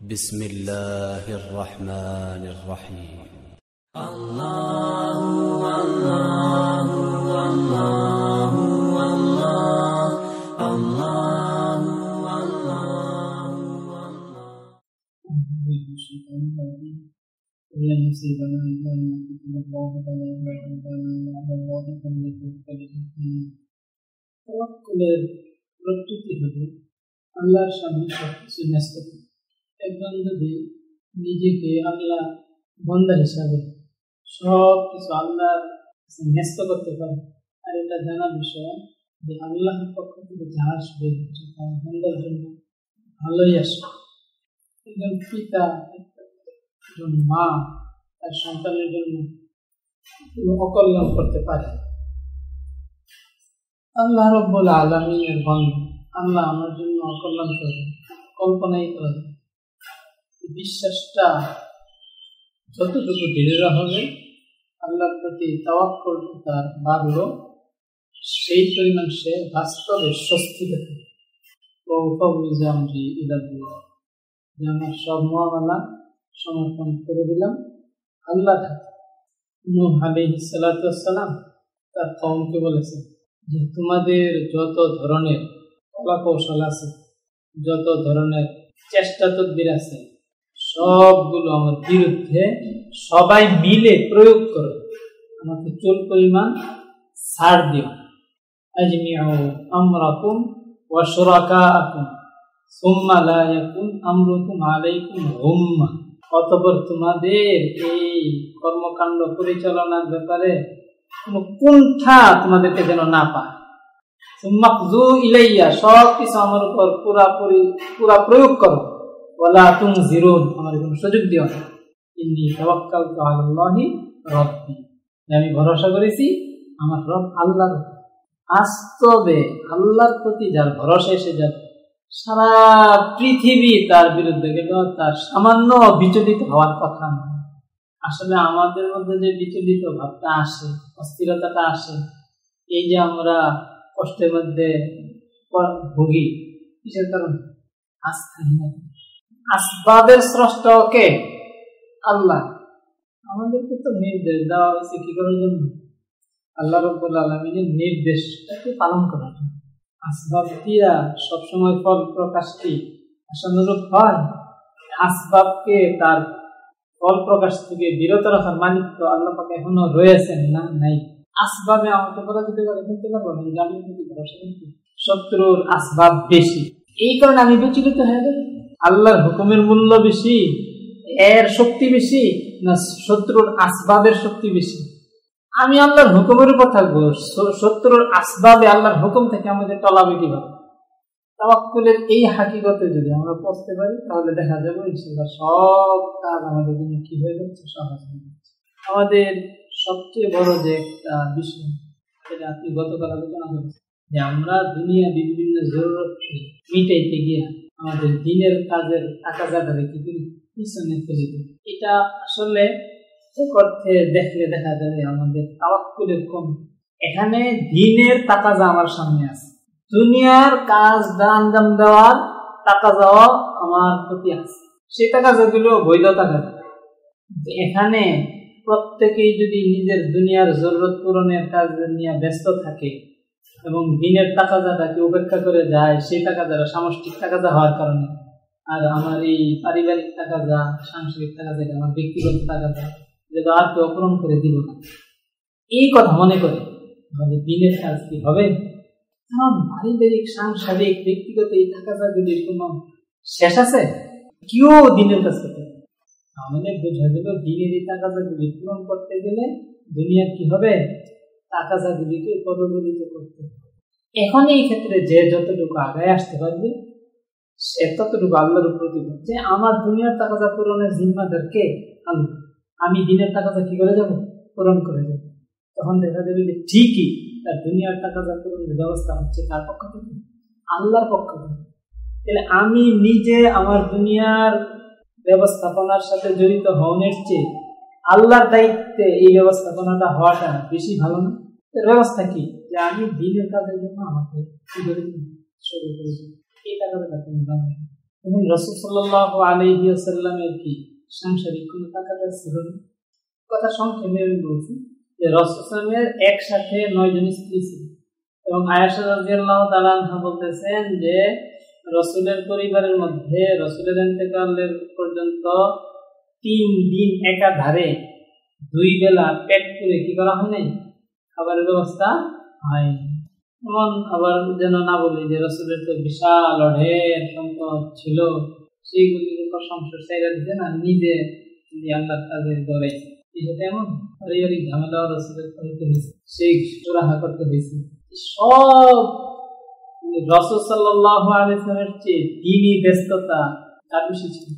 بسم الله الرحمن الرحيم ولن يصيبنا إلا ما كتب الله لنا وعندنا على الله فليتوكل المؤمنون তাওয়াক্কুলের প্রকৃতি হলো আল্লাহর সামনে সব কিছু ন্যস্ত করা একজন যদি নিজেকে আল্লাহ বন্দা হিসাবে সব কিছু আল্লাহর ন্যস্ত করতে পারে। আর এটা জানা বিষয় যে আল্লাহর পক্ষ থেকে যা আসবে তার বন্দার জন্য ভালোই আসবে। একজন পিতা, একজন মা তার সন্তানের জন্য অকল্যাণ করতে পারে আল্লাহ রব্বুল আলমিনের বন্ধ আল্লাহ আমার জন্য অকল্যাণ করবে কল্পনাই করা বিশ্বাসটা যতটুকু দৃঢ় হবে, আল্লাহর প্রতি তাওয়াক্কল তার বাড়লো, সেই পরিমাণ সে বাস্তবে স্বস্তি আমার সব মহামালা সমর্পণ করে দিলাম। আল্লাহ সালাম তার কওমকে বলেছেন যে, তোমাদের যত ধরনের কলা কৌশল আছে, যত ধরনের চেষ্টা তদবির আছে সবগুলো আমার বিরুদ্ধে সবাই মিলে প্রয়োগ করো। আমাকে চুল পরিমাণ ছাড় দিও। তোমাদের এই কর্মকাণ্ড পরিচালনার ব্যাপারে কুণ্ঠা তোমাদেরকে যেন না পায়। ইলাইয়া সব কিছু আমার উপর পুরাপুরি, পুরা প্রয়োগ করো। ওয়ালা তুম জিরুন আমার কোনো সুযোগ দিও না। তাওয়াক্কালতু আলাল্লাহি রাব্বি। আমি ভরসা করেছি, আমার রব আল্লাহর বাস্তবে আল্লাহর প্রতি যার ভরসা এসে যাবে, সারা পৃথিবী তার বিরুদ্ধে গেল, তার সামান্য বিচলিত হওয়ার কথা নয়। আসলে আমাদের মধ্যে যে বিচলিত ভাবটা আসে, অস্থিরতাটা আসে, এই যে আমরা কষ্টের মধ্যে ভুগি, কিসের কারণ? আস্থাহীনতা। আসবাবের স্রষ্টা কে? আল্লাহ। আমাদেরকে তো নির্দেশ দেওয়া হয়েছে কি করার জন্য? আল্লাহ রব্বুল আলমিনের নির্দেশটাকে পালন করার জন্য। আসবাব দিয়া সবসময় ফল প্রকাশটি আশানুরূপ হয়? আসবাবকে তার ফল প্রকাশ থেকে বিরত রাখার মালিক তো আল্লাহ পাকে এখনও রয়েছেন না, নাই। আসবাবে আমাকে পারব না জানি কিন্তু শত্রুর আসবাব বেশি। এই কারণে আমি বিচলিত হয়ে গেল আল্লাহর হুকুমের মূল্য বেশি, এর শক্তি বেশি, না শত্রুর আসবাবের শক্তি বেশি? আমি আল্লাহর হুকুমের উপর থাকব শত্রুর আসবাবে আল্লাহর হুকুম থেকে আমাদের টলাবে কীভাবে তাওয়াক্কুলের এই হাকিগতে যদি আমরা পৌঁছতে পারি, তাহলে দেখা যাবে ইনশাল্লাহ সব কাজ আমাদের জন্য কি হয়ে যাচ্ছে, সহজ হয়ে যাচ্ছে। আমাদের সবচেয়ে বড় যে একটা বিষয়, সেটা আপনি গতকাল আলোচনা করেছেন, যে আমরা দুনিয়া বিভিন্ন জরুরতকে মিটাইতে গিয়ে আমাদের দিনের কাজের জায়গায় কি করি পিছনে ফেলে দিই এটা আসলে অর্থে দেখলে দেখা যাবে আমাদের তাওয়াক্কুলের কম। এখানে দিনের টাকা যা আমার সামনে আছে। দুনিয়ার কাজ আঞ্জাম দেওয়ার টাকা যাওয়া আমার প্রতি আছে। সেই টাকা যেগুলো বৈধ টাকা। এখানে প্রত্যেকেই যদি নিজের দুনিয়ার জরুরত পূরণের কাজ নিয়ে ব্যস্ত থাকে এবং দিনের টাকা যাটাকে উপেক্ষা করে যায়, সেই টাকা যারা সামষ্টিক টাকা যা হওয়ার কারণে। আর আমার এই পারিবারিক টাকা যা, সাংসারিক টাকা যা আমার ব্যক্তিগত টাকা যা, যেটা আর কেউ অপূরণ করে দিব না। এই কথা মনে করে, তাহলে দিনের কাজ কি হবে? আমার পারিবারিক, সাংসারিক, ব্যক্তিগত এই টাকা যাগুলির কোনো শেষ আছে কেউ দিনের কাজ করতে আমাদের বোঝা গেল দিনের এই টাকা যাগুলি পূরণ করতে গেলে দুনিয়ার কি হবে? টাকা যাগুলিকে পদদলিত করতে এখন এই ক্ষেত্রে যে যতটুকু আগায় আসতে পারবে, সে ততটুকু আল্লাহর উপর যে আমার দুনিয়ার যা পূরণের জিম্মাদার কে? আল্লাহ। আমি দিনের টাকাটা কি করে যাব? পূরণ করে যাব। তখন দেখা যাবে যে ঠিকই তার দুনিয়ার টাকাজা পূরণের ব্যবস্থা হচ্ছে তার পক্ষ থেকে। আল্লাহর পক্ষ থেকে। তাহলে আমি নিজে আমার দুনিয়ার ব্যবস্থাপনার সাথে জড়িত হওয়ার চেয়ে আল্লাহর দায়িত্বে এই ব্যবস্থাপনাটা হওয়াটা বেশি ভালো না। এর ব্যবস্থা কি? যে আমি দিনের কাজের জন্য আমাকে শুরু করেছি, এই টাকাটা এবং রসুল সাল্লাহ আলহিউসাল্লামের কি সাংসারিক কোনো টাকাটা ছিল কথা সংক্ষেপে আমি বলছি যে রসুলের একসাথে নয় জন স্ত্রী ছিল। এবং আয়াসা তালানহা বলতেছেন যে রসুলের পরিবারের মধ্যে, রসুলের পর্যন্ত তিন দিন একাধারে দুই বেলা পেট করে কি করা হয় নাই? খাবারের ব্যবস্থা হয়নি এমন আবার যেন না বলি যে রসুলের তো বিশাল অঢের সম্পদ ছিল সেইগুলির উপর সংসার চাইরা দিতে না, নিজে আল্লাহ তাদের দৌড়াইছে বিষয়টা এমন, পারিবারিক ঝামেলা রসুলের করতে হয়েছে, সেই সুরাহা করতে হয়েছে। সব রসুল সাল্লাহ আলিসের চেয়ে দিনই ব্যস্ততা তার বেশি ছিল।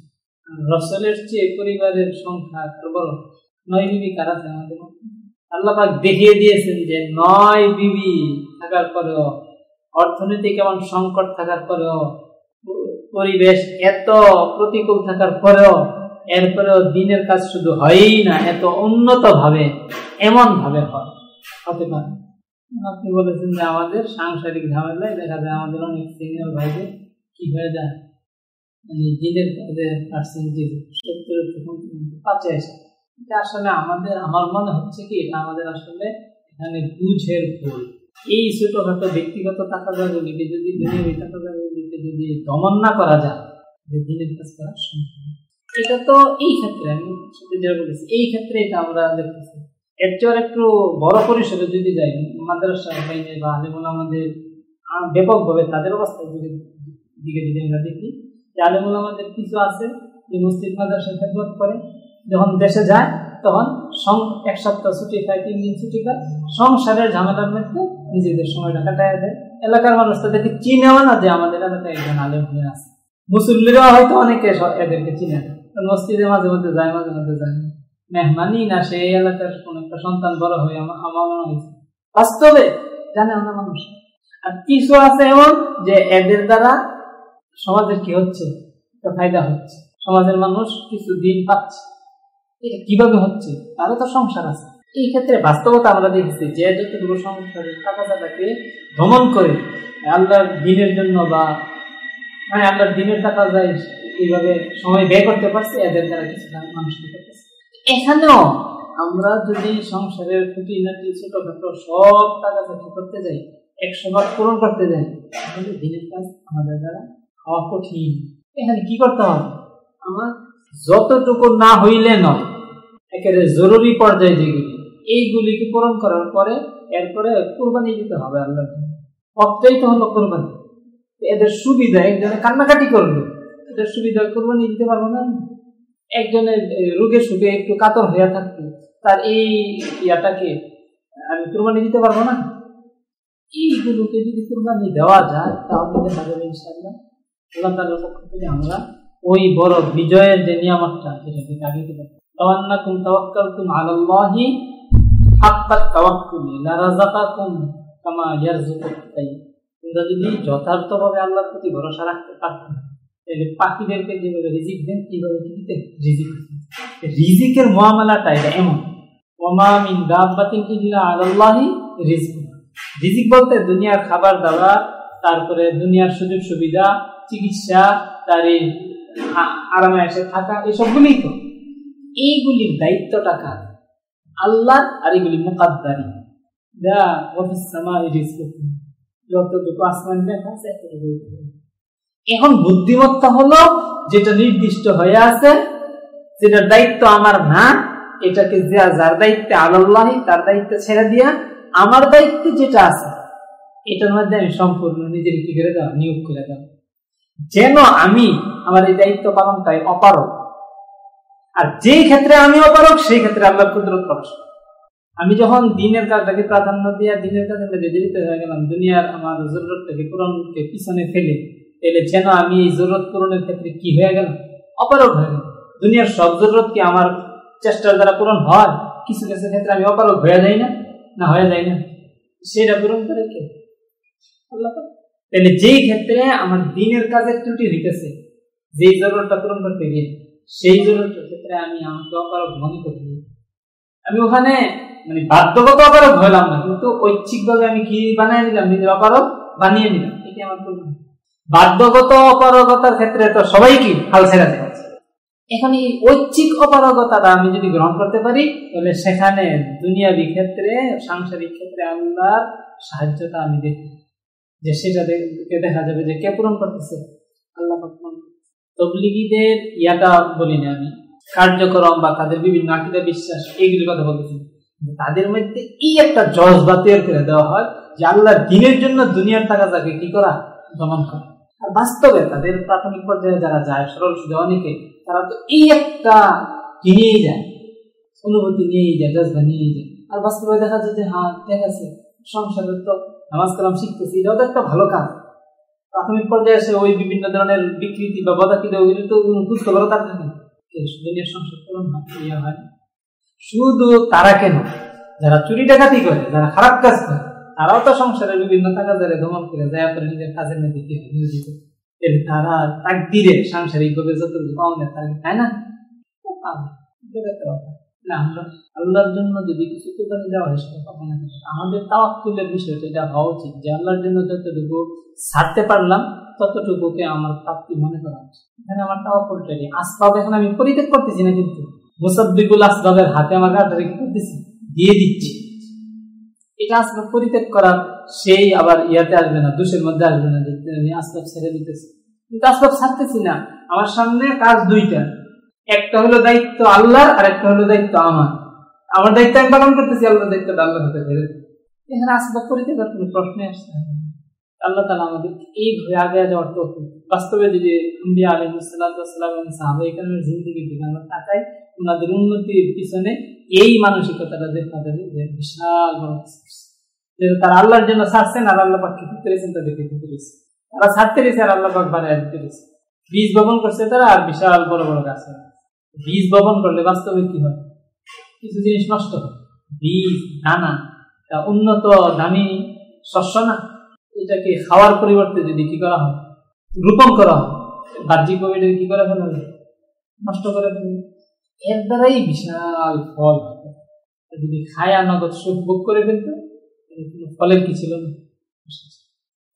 রসলের চেয়ে পরিবারের সংখ্যা বড়। নয় বিবি কার আছে আমাদের আল্লাহ দেখিয়ে দিয়েছেন যে নয় বিবি থাকার পরেও অর্থনৈতিক এমন সংকট থাকার পরেও, পরিবেশ এত প্রতিকূল থাকার পরেও, এরপরেও দিনের কাজ শুধু হয়ই না, এত উন্নত ভাবে এমন ভাবে হয়। হতে পারে। আপনি বলেছেন যে আমাদের সাংসারিক ঝামেলায় দেখা যায় আমাদের অনেক সিনিয়র ভাইদের কি হয়ে যায়? মানে কাজে পার্সেন্টেজ সত্তরের আসে। এটা আসলে আমাদের, আমার মনে হচ্ছে কি, এটা আমাদের আসলে এখানে বুঝের ভুল। এই ছোটখাটো ব্যক্তিগত তাকাদাগুলিকে যদি দুনিয়াবী তাকাদাগুলিকে যদি দমন না করা যায় দিনের কাজ করা সম্ভব। এটা তো এই ক্ষেত্রে, আমি যেটা বলেছি, এই ক্ষেত্রে এটা আমরা দেখতেছি। এর চেয়ে একটু বড় পরিসরে যদি যাই, মাদ্রাসা বাইনে বা আলেমুল আমাদের ব্যাপকভাবে তাদের অবস্থা যদি দিকে যদি আমরা দেখি আলেমুল আমাদের কিছু আছে, যে মসজিদ, মাদ্রাসা খেদমত করে। যখন দেশে যায়, তখন সং, এক সপ্তাহ ছুটি খায় তিন দিন ছুটি খায় সংসারের ঝামেলার মধ্যে নিজেদের সময়টা কাটায় দেয়। এলাকার মানুষ তাদেরকে চিনেও না যে আমাদের এলাকায় একজন আলেম হয়ে আছে। মুসল্লিরাও হয়তো অনেকে এদেরকে চিনে মসজিদে মাঝে মধ্যে যায়, মাঝে মধ্যে যায় মেহমানি না সেই এলাকার কোন একটা সন্তান বড় হয়ে আমার মনে হয়েছে। বাস্তবে জানে না মানুষ। আর কিছু আছে এমন যে এদের দ্বারা সমাজের কি হচ্ছে? একটা ফায়দা হচ্ছে। সমাজের মানুষ কিছু দিন পাচ্ছে। এটা কীভাবে হচ্ছে? তারও তো সংসার আছে। এই ক্ষেত্রে বাস্তবতা আমরা দেখছি যে যতটুকু সংসারের টাকা টাকাকে ভ্রমণ করে আল্লাহর দিনের জন্য বা মানে আল্লাহর দিনের টাকা যায়, এইভাবে সময় ব্যয় করতে পারছে, এদের দ্বারা কিছু মানুষ করতেছে? এখানেও আমরা যদি সংসারের খুঁটি নাটি ছোটখাটো সব টাকা চাকরি করতে যাই, একশো ভাগ পূরণ করতে যাই, তাহলে দিনের কাজ আমাদের দ্বারা হওয়া কঠিন। এখানে কি করতে হবে? আমার যতটুকু না হইলে নয়, একেবারে জরুরি পর্যায়ে যেগুলি এইগুলিকে পূরণ করার পরে এরপরে কোরবানি দিতে হবে আল্লাহ পথটাই তো হলো কোরবানি। এদের সুবিধা, একজনে কান্নাকাটি করল, এদের সুবিধা কোরবানি দিতে পারব না একজনের রোগে সুখে একটু কাতর হয়ে থাকতো তার এই ইয়াটাকে আমি কোরবানি দিতে পারব না। এইগুলোকে যদি কোরবানি দেওয়া যায়, তাহলে দেখা যাবে ইনশাল্লাহ আল্লাহ তালার পক্ষ থেকে আমরা ওই বড় বিজয়ের যে নিয়ামতটা সেটাকে জাগিয়ে দিতে পারি তাওয়ান্নাকুম তাওয়াক্কালতুম আলাল্লাহি হাক্কাত তাওয়াক্কুলি লারাযাকাকুম কামা ইয়ারযুকুত তোমরা যদি যথার্থভাবে আল্লাহর প্রতি ভরসা রাখতে পারতেন তাহলে পাখিদেরকে যেভাবে রিজিক দেন, কীভাবে দিতে? রিজিক। রিজিকের মহামালাটা এটা এমন। ওমা মিন দাব্বাতিন ইল্লা আলাল্লাহি রিজক রিজিক বলতে দুনিয়ার খাবার দাবার, তারপরে দুনিয়ার সুযোগ সুবিধা চিকিৎসা, তার আরামে এসে থাকা এসবগুলি তো। এইগুলির দায়িত্ব টাকা আল্লাহ আর এগুলি মোকাদ্দারি। যা অফিস সামা যতটুকু আসমান এখন বুদ্ধিমত্তা হলো, যেটা নির্দিষ্ট হয়ে আছে, যেটার দায়িত্ব আমার না, এটাকে যার দায়িত্বে আল্লাহি তার দায়িত্ব ছেড়ে দিয়া, আমার দায়িত্বে যেটা আছে, এটার মধ্যে আমি সম্পূর্ণ নিজের কি করে দেওয়া নিয়োগ করে দেওয়া যেন আমি আমার এই দায়িত্ব পালনটাই অপারক আর যে ক্ষেত্রে আমি অপারক সেই ক্ষেত্রে আল্লাহ কুদরত প্রকাশ আমি যখন দিনের কাজটাকে প্রাধান্য দিয়ে দিনের কাজে জড়িত হয়ে গেলাম, দুনিয়ার আমার জরুরতটাকে পূরণকে পিছনে ফেলে এলে যেন আমি এই জরুরত পূরণের ক্ষেত্রে কি হয়ে গেল অপারক হয়ে গেল দুনিয়ার সব জরুরত কি আমার চেষ্টার দ্বারা পূরণ হয়? কিছু কিছু ক্ষেত্রে আমি অপারক হয়ে যাই না? না হয়ে যায় না? সেটা পূরণ করে কে? তাহলে যেই ক্ষেত্রে আমার দিনের কাজের ত্রুটি হইতেছে, যেই জরুরতটা পূরণ করতে গিয়ে, সেই জরুরতের ক্ষেত্রে আমি আমাকে অপারক মনে করি আমি ওখানে মানে বাধ্যগত অপারক হইলাম না, কিন্তু ঐচ্ছিকভাবে আমি কি বানিয়ে নিলাম? নিজের অপারক বানিয়ে নিলাম। এটি আমার করব বাধ্যগত অপারগতার ক্ষেত্রে তো সবাই কি হাল ছেড়ে দেয়? এখন এই ঐচ্ছিক অপারগতাটা আমি যদি গ্রহণ করতে পারি, তাহলে সেখানে দুনিয়াবি ক্ষেত্রে, সাংসারিক ক্ষেত্রে আল্লাহর সাহায্যটা আমি দেখি যে সেটা দেখা যাবে যে কে পূরণ করতেছে? আল্লাহ তবলিগীদের ইয়াটা বলি না আমি। কার্যক্রম বা তাদের বিভিন্ন আকিদা বিশ্বাস, এইগুলির কথা বলতেছি। তাদের মধ্যে এই একটা জজবা তৈরি করে দেওয়া হয় যে আল্লাহর দিনের জন্য দুনিয়ার টাকা তাকে কি করা? দমন করা। আর বাস্তবে তাদের প্রাথমিক পর্যায়ে যারা যায়, সরল সুদে অনেকে, তারা তো এই একটা কিনেই যায়। অনুভূতি নিয়েই যায়, জজবা নিয়েই যায়। আর বাস্তবে দেখা যায় যে হ্যাঁ আছে সংসারের তো নামাজ কালাম শিখতেছি, এটাও তো একটা ভালো কাজ। প্রাথমিক পর্যায়ে এসে ওই বিভিন্ন ধরনের বিকৃতি বা বদাকৃতি ওইগুলি তো বুঝতে পারো তার দুনিয়ার সংসার করুন ইয়ে হয় শুধু তারা কেন? যারা চুরি ডাকাতি করে, যারা খারাপ কাজ করে, তারাও তো সংসারের বিভিন্ন টাকা যারা দমন করে যায় করে নিজের কাজের মধ্যে নিয়োজিত। তারা তাক দিলে সাংসারিক ভাবে যতটুকু পাওয়া তার তাই না? আমরা আল্লাহর জন্য যদি কিছু কোরবানি দেওয়া হয়, সেটা পাবো না। আমাদের তাওয়াক্কুলের বিষয়টা এটা হওয়া উচিত যে আল্লাহর জন্য যতটুকু ছাড়তে পারলাম, ততটুকুকে আমার প্রাপ্তি মনে করা উচিত। এখানে আমার তাওয়াক্কুলটাই আসবাব এখন আমি পরিত্যাগ করতেছি না কিন্তু মুসাদ্দিকুল আসবাবের হাতে আমার গাড়িটা কি করতেছি? দিয়ে দিচ্ছি। এটা আসবাব পরিত্যাগ করার সেই আবার ইয়াতে আসবে না, দোষের মধ্যে আসবে না যে আসবাব ছেড়ে দিতেছে। কিন্তু আসবাব ছাড়তেছি না। আমার সামনে কাজ দুইটা। একটা হলো দায়িত্ব আল্লাহর, আর একটা হলো দায়িত্ব আমার। আমার দায়িত্ব আমি পালন করতেছি, আল্লাহর দায়িত্ব আল্লাহ হাতে ছেড়ে এখানে আসবাব পরিত্যাগের কোনো প্রশ্নে আসছে আল্লাহ তালা আমাদের এইভাবে আগে যাওয়ার তো বাস্তবে যদি ইন্ডিয়া আলম সাল্লাম সাহাবা এখানে জিন্দিগির দিকে আমরা তাকাই, ওনাদের উন্নতির পিছনে এই মানসিকতাটা দেখা যাবে যে বিশাল বড় তারা আল্লাহর জন্য ছাড়ছেন আর আল্লাহ পাক কি করেছেন, তাদেরকে করেছে। তারা ছাড়তে পেরেছে আর আল্লাহ পাক বাড়ায় দিতে বীজ বপন করছে তারা আর বিশাল বড় বড় গাছ। বীজ বপন করলে বাস্তবে কি হয়? কিছু জিনিস নষ্ট হয়। বীজ, দানা উন্নত দামি শস্য না। এটাকে খাওয়ার পরিবর্তে যদি কি করা হয়? রোপণ করা হয়। বাহ্যিকভাবে কি করে ফেলা হবে নষ্ট করে এর দ্বারাই বিশাল ফল যদি খায়া নগদ সুখ ভোগ করে ফেলত কোনো ফলের কি ছিল না?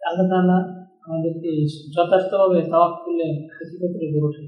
আল্লাহ তালা আমাদেরকে যথার্থভাবে তাওয়াক করলে হাকিকতের গড়ে